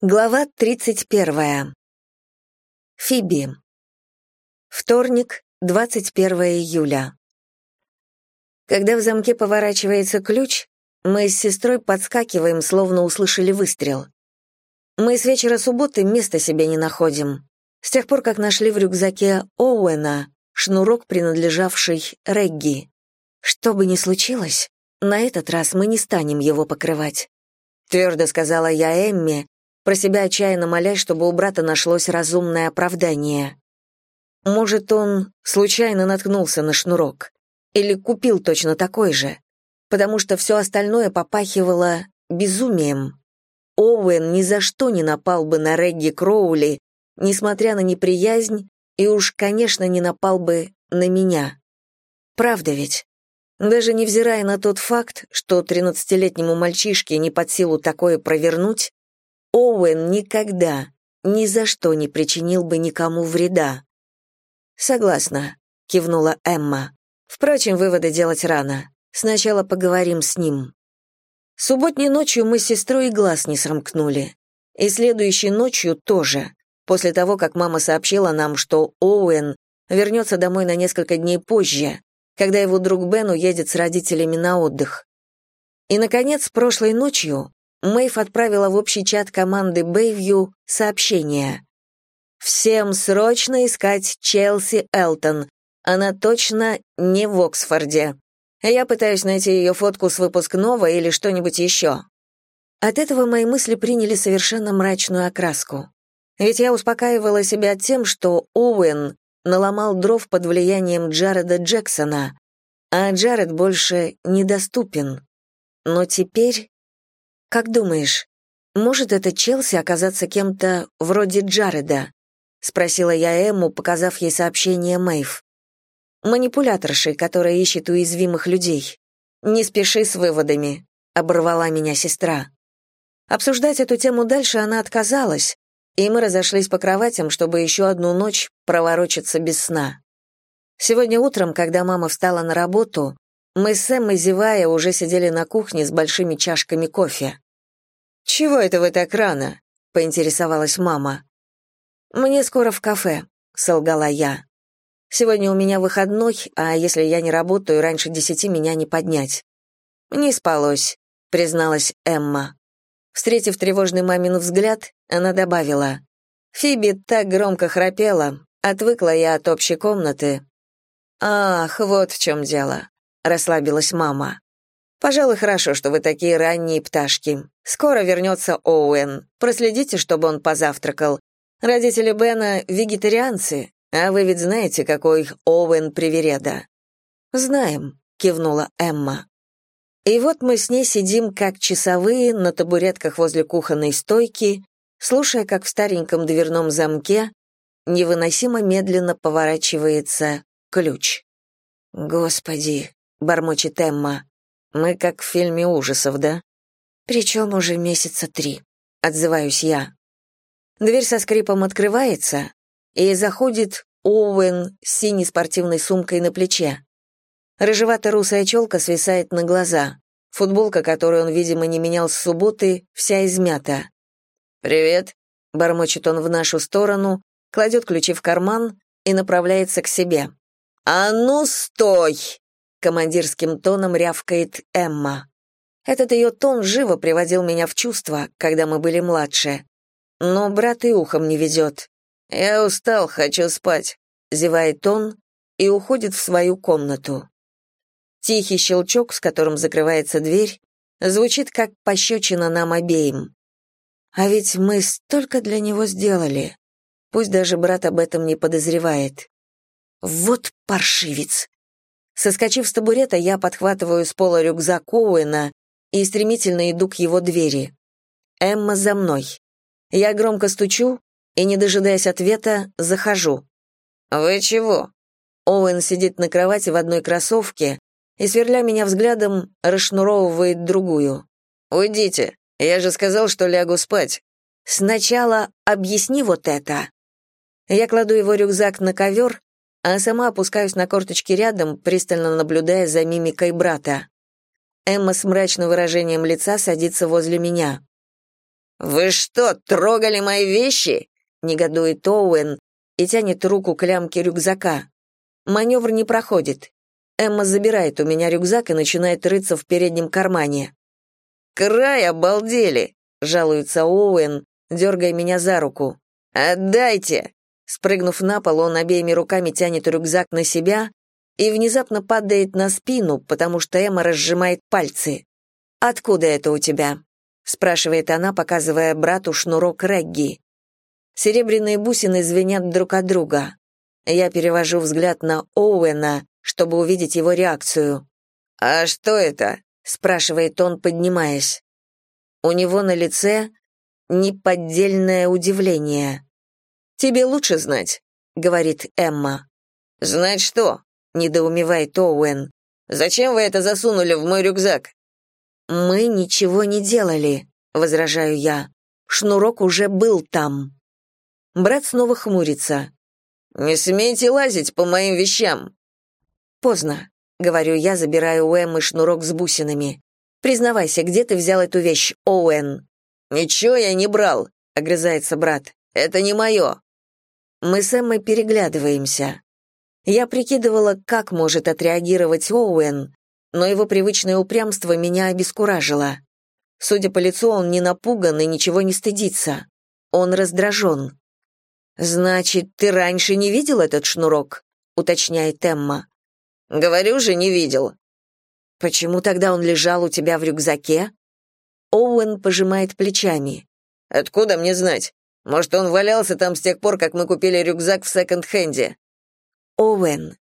Глава 31. Фиби. Вторник, 21 июля. Когда в замке поворачивается ключ, мы с сестрой подскакиваем, словно услышали выстрел. Мы с вечера субботы места себе не находим. С тех пор, как нашли в рюкзаке Оуэна шнурок, принадлежавший Регги. Что бы ни случилось, на этот раз мы не станем его покрывать. Твердо сказала я Эмме, про себя отчаянно молясь, чтобы у брата нашлось разумное оправдание. Может, он случайно наткнулся на шнурок или купил точно такой же, потому что все остальное попахивало безумием. Оуэн ни за что не напал бы на Регги Кроули, несмотря на неприязнь, и уж, конечно, не напал бы на меня. Правда ведь? Даже невзирая на тот факт, что тринадцатилетнему мальчишке не под силу такое провернуть, Оуэн никогда, ни за что не причинил бы никому вреда. «Согласна», — кивнула Эмма. «Впрочем, выводы делать рано. Сначала поговорим с ним». Субботней ночью мы с сестрой и глаз не срамкнули. И следующей ночью тоже, после того, как мама сообщила нам, что Оуэн вернется домой на несколько дней позже, когда его друг Бен уедет с родителями на отдых. И, наконец, прошлой ночью Мэйв отправила в общий чат команды Бэйвью сообщение. «Всем срочно искать Челси Элтон. Она точно не в Оксфорде. Я пытаюсь найти ее фотку с выпускного или что-нибудь еще». От этого мои мысли приняли совершенно мрачную окраску. Ведь я успокаивала себя тем, что Оуэн наломал дров под влиянием Джареда Джексона, а Джаред больше недоступен. Но теперь «Как думаешь, может это Челси оказаться кем-то вроде Джареда?» — спросила я Эмму, показав ей сообщение Мэйв. «Манипуляторши, которая ищет уязвимых людей. Не спеши с выводами», — оборвала меня сестра. Обсуждать эту тему дальше она отказалась, и мы разошлись по кроватям, чтобы еще одну ночь проворочиться без сна. Сегодня утром, когда мама встала на работу, мы с Эммой, зевая, уже сидели на кухне с большими чашками кофе. «Чего это вы так рано?» — поинтересовалась мама. «Мне скоро в кафе», — солгала я. «Сегодня у меня выходной, а если я не работаю, раньше десяти меня не поднять». «Не спалось», — призналась Эмма. Встретив тревожный мамин взгляд, она добавила. «Фиби так громко храпела, отвыкла я от общей комнаты». «Ах, вот в чем дело расслабилась мама. Пожалуй, хорошо, что вы такие ранние пташки. Скоро вернется Оуэн. Проследите, чтобы он позавтракал. Родители Бена вегетарианцы, а вы ведь знаете, какой Оуэн привереда. Знаем, кивнула Эмма. И вот мы с ней сидим как часовые на табуретках возле кухонной стойки, слушая, как в стареньком дверном замке невыносимо медленно поворачивается ключ. Господи, — бормочет Эмма. «Мы как в фильме ужасов, да?» «Причем уже месяца три», — отзываюсь я. Дверь со скрипом открывается, и заходит Оуэн с синей спортивной сумкой на плече. Рыжевато-русая челка свисает на глаза. Футболка, которую он, видимо, не менял с субботы, вся измята. «Привет», — бормочет он в нашу сторону, кладет ключи в карман и направляется к себе. «А ну, стой!» Командирским тоном рявкает Эмма. Этот ее тон живо приводил меня в чувство, когда мы были младше. Но брат и ухом не ведет. «Я устал, хочу спать», — зевает он и уходит в свою комнату. Тихий щелчок, с которым закрывается дверь, звучит как пощечина нам обеим. А ведь мы столько для него сделали. Пусть даже брат об этом не подозревает. Вот паршивец. Соскочив с табурета, я подхватываю с пола рюкзак Оуэна и стремительно иду к его двери. Эмма за мной. Я громко стучу и, не дожидаясь ответа, захожу. «Вы чего?» Оуэн сидит на кровати в одной кроссовке и, сверля меня взглядом, расшнуровывает другую. «Уйдите, я же сказал, что лягу спать». «Сначала объясни вот это». Я кладу его рюкзак на ковер а сама опускаюсь на корточки рядом, пристально наблюдая за мимикой брата. Эмма с мрачным выражением лица садится возле меня. «Вы что, трогали мои вещи?» — негодует Оуэн и тянет руку к лямке рюкзака. Маневр не проходит. Эмма забирает у меня рюкзак и начинает рыться в переднем кармане. «Край обалдели!» — жалуется Оуэн, дергая меня за руку. «Отдайте!» Спрыгнув на пол, он обеими руками тянет рюкзак на себя и внезапно падает на спину, потому что Эмма разжимает пальцы. «Откуда это у тебя?» — спрашивает она, показывая брату шнурок Регги. Серебряные бусины звенят друг от друга. Я перевожу взгляд на Оуэна, чтобы увидеть его реакцию. «А что это?» — спрашивает он, поднимаясь. У него на лице неподдельное удивление. «Тебе лучше знать», — говорит Эмма. «Знать что?» — недоумевает Оуэн. «Зачем вы это засунули в мой рюкзак?» «Мы ничего не делали», — возражаю я. «Шнурок уже был там». Брат снова хмурится. «Не смейте лазить по моим вещам!» «Поздно», — говорю я, забираю у Эммы шнурок с бусинами. «Признавайся, где ты взял эту вещь, Оуэн?» «Ничего я не брал», — огрызается брат. «Это не мое». Мы с Эммой переглядываемся. Я прикидывала, как может отреагировать Оуэн, но его привычное упрямство меня обескуражило. Судя по лицу, он не напуган и ничего не стыдится. Он раздражен. «Значит, ты раньше не видел этот шнурок?» — уточняет Эмма. «Говорю же, не видел». «Почему тогда он лежал у тебя в рюкзаке?» Оуэн пожимает плечами. «Откуда мне знать? Может, он валялся там с тех пор, как мы купили рюкзак в секонд-хенде. Оуэн.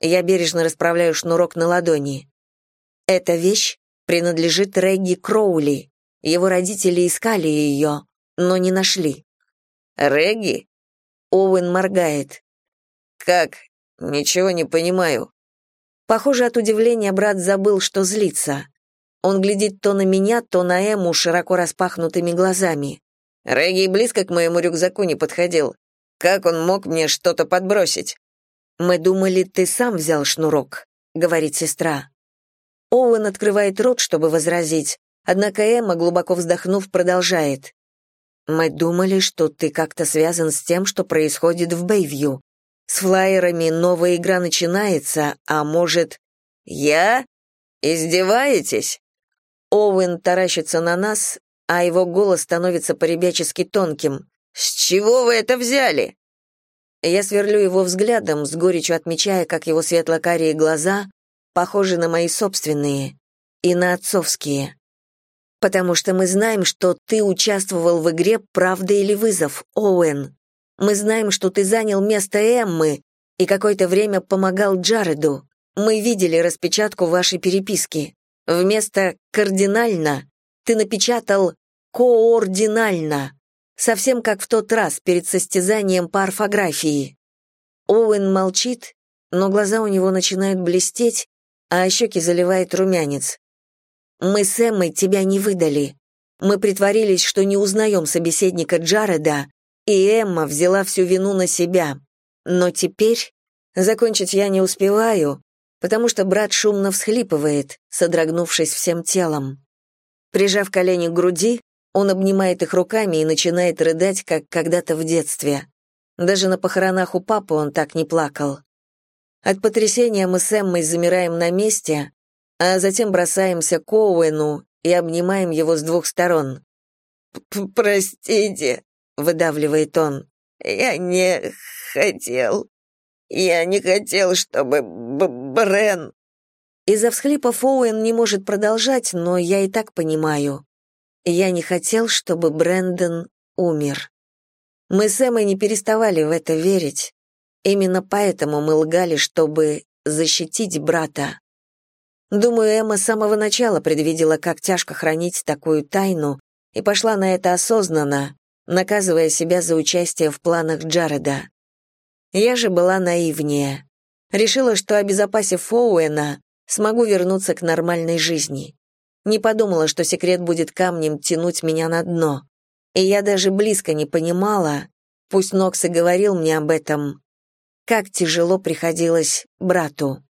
Я бережно расправляю шнурок на ладони. Эта вещь принадлежит Регги Кроули. Его родители искали ее, но не нашли. Регги? Оуэн моргает. Как? Ничего не понимаю. Похоже, от удивления брат забыл, что злится. Он глядит то на меня, то на Эму широко распахнутыми глазами. Регги близко к моему рюкзаку не подходил. Как он мог мне что-то подбросить? Мы думали, ты сам взял шнурок, говорит сестра. Оуэн открывает рот, чтобы возразить, однако Эмма, глубоко вздохнув, продолжает. Мы думали, что ты как-то связан с тем, что происходит в Бэйвью. С флайерами новая игра начинается, а может... Я? Издеваетесь? Оуэн таращится на нас, а его голос становится поребячески тонким. «С чего вы это взяли?» Я сверлю его взглядом, с горечью отмечая, как его светло-карие глаза похожи на мои собственные и на отцовские. «Потому что мы знаем, что ты участвовал в игре «Правда или вызов», Оуэн. Мы знаем, что ты занял место Эммы и какое-то время помогал Джареду. Мы видели распечатку вашей переписки. Вместо «кардинально» ты напечатал координально, совсем как в тот раз перед состязанием по орфографии. Оуэн молчит, но глаза у него начинают блестеть, а щеки заливает румянец. «Мы с Эммой тебя не выдали. Мы притворились, что не узнаем собеседника Джареда, и Эмма взяла всю вину на себя. Но теперь закончить я не успеваю, потому что брат шумно всхлипывает, содрогнувшись всем телом. Прижав колени к груди, он обнимает их руками и начинает рыдать, как когда-то в детстве. Даже на похоронах у папы он так не плакал. От потрясения мы с Эммой замираем на месте, а затем бросаемся к Оуэну и обнимаем его с двух сторон. «Простите», — выдавливает он, — «я не хотел. Я не хотел, чтобы Брен...» Из-за всхлипов Оуэн не может продолжать, но я и так понимаю. Я не хотел, чтобы Брэндон умер. Мы с Эммой не переставали в это верить. Именно поэтому мы лгали, чтобы защитить брата. Думаю, Эмма с самого начала предвидела, как тяжко хранить такую тайну, и пошла на это осознанно, наказывая себя за участие в планах Джареда. Я же была наивнее. Решила, что, обезопасив Оуэна, смогу вернуться к нормальной жизни. Не подумала, что секрет будет камнем тянуть меня на дно. И я даже близко не понимала, пусть Нокс и говорил мне об этом, как тяжело приходилось брату.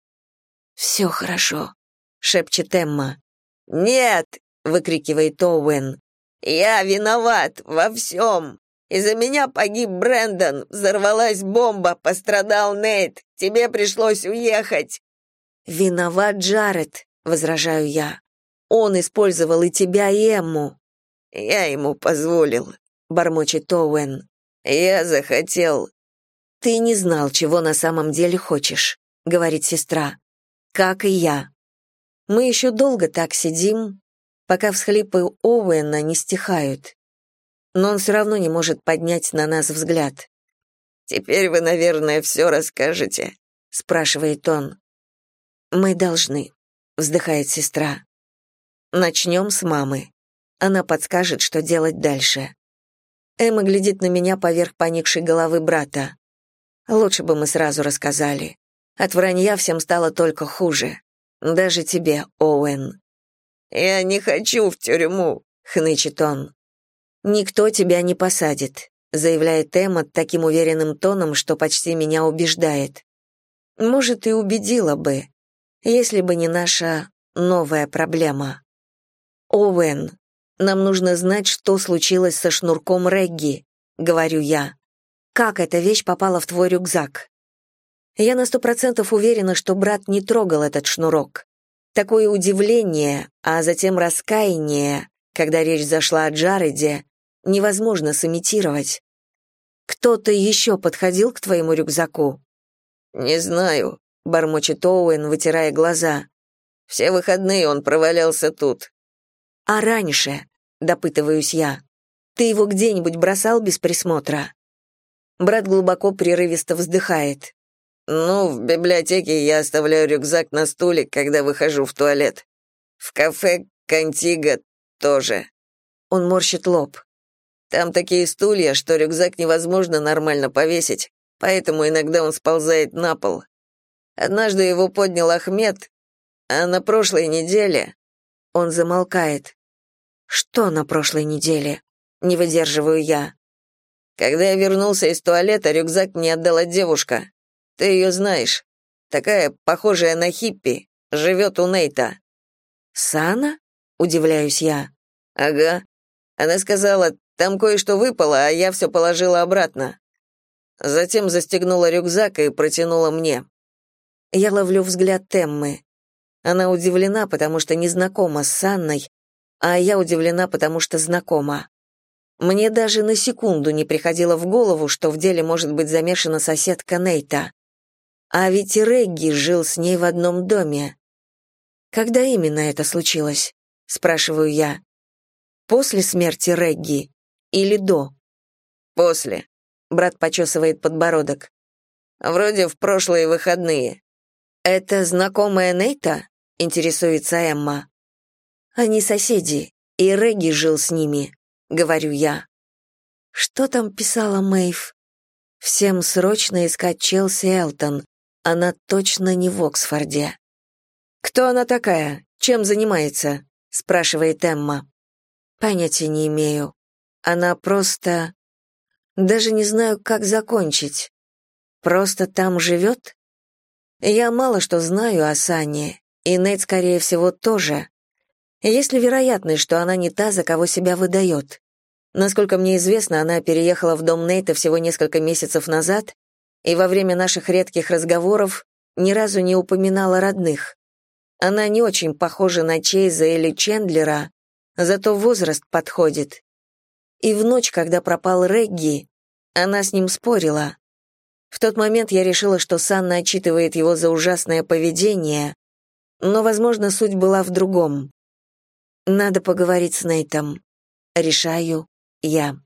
«Все хорошо», — шепчет Эмма. «Нет!» — выкрикивает Оуэн. Я виноват во всем. Из-за меня погиб Брэндон, взорвалась бомба, пострадал Нейт. Тебе пришлось уехать». «Виноват Джаред», — возражаю я. «Он использовал и тебя, и Эмму». «Я ему позволил», — бормочет Оуэн. «Я захотел». «Ты не знал, чего на самом деле хочешь», — говорит сестра. «Как и я». Мы еще долго так сидим, пока всхлипы Оуэна не стихают. Но он все равно не может поднять на нас взгляд. «Теперь вы, наверное, все расскажете», — спрашивает он. «Мы должны», — вздыхает сестра. «Начнем с мамы. Она подскажет, что делать дальше». Эмма глядит на меня поверх поникшей головы брата. Лучше бы мы сразу рассказали. От вранья всем стало только хуже. Даже тебе, Оуэн. Я не хочу в тюрьму, хнычет он. Никто тебя не посадит, заявляет Эмма таким уверенным тоном, что почти меня убеждает. Может, и убедила бы, если бы не наша новая проблема. Оуэн, нам нужно знать, что случилось со шнурком Регги, говорю я. Как эта вещь попала в твой рюкзак? Я на сто процентов уверена, что брат не трогал этот шнурок. Такое удивление, а затем раскаяние, когда речь зашла о Джареде, невозможно сымитировать. Кто-то еще подходил к твоему рюкзаку? Не знаю, бормочет Оуэн, вытирая глаза. Все выходные он провалялся тут. А раньше, допытываюсь я, ты его где-нибудь бросал без присмотра? Брат глубоко прерывисто вздыхает. Ну, в библиотеке я оставляю рюкзак на стуле, когда выхожу в туалет. В кафе Кантига тоже. Он морщит лоб. Там такие стулья, что рюкзак невозможно нормально повесить, поэтому иногда он сползает на пол. Однажды его поднял Ахмед, а на прошлой неделе он замолкает. Что на прошлой неделе? Не выдерживаю я. Когда я вернулся из туалета, рюкзак мне отдала девушка. Ты ее знаешь. Такая, похожая на хиппи, живет у Нейта». «Сана?» — удивляюсь я. «Ага. Она сказала, там кое-что выпало, а я все положила обратно. Затем застегнула рюкзак и протянула мне. Я ловлю взгляд Теммы. Она удивлена, потому что не знакома с Санной, а я удивлена, потому что знакома. Мне даже на секунду не приходило в голову, что в деле может быть замешана соседка Нейта. А ведь и Регги жил с ней в одном доме. Когда именно это случилось? спрашиваю я. После смерти Регги или до? После. Брат почесывает подбородок. Вроде в прошлые выходные. Это знакомая Нейта? интересуется Эмма. Они соседи, и Регги жил с ними, говорю я. Что там писала Мэйв? Всем срочно искать Челси Элтон. Она точно не в Оксфорде. «Кто она такая? Чем занимается?» — спрашивает Эмма. «Понятия не имею. Она просто... Даже не знаю, как закончить. Просто там живет? Я мало что знаю о Сане, и Нейт, скорее всего, тоже. Есть ли вероятность, что она не та, за кого себя выдает? Насколько мне известно, она переехала в дом Нейта всего несколько месяцев назад и во время наших редких разговоров ни разу не упоминала родных. Она не очень похожа на Чейза или Чендлера, зато возраст подходит. И в ночь, когда пропал Регги, она с ним спорила. В тот момент я решила, что Санна отчитывает его за ужасное поведение, но, возможно, суть была в другом. Надо поговорить с Нейтом. Решаю я.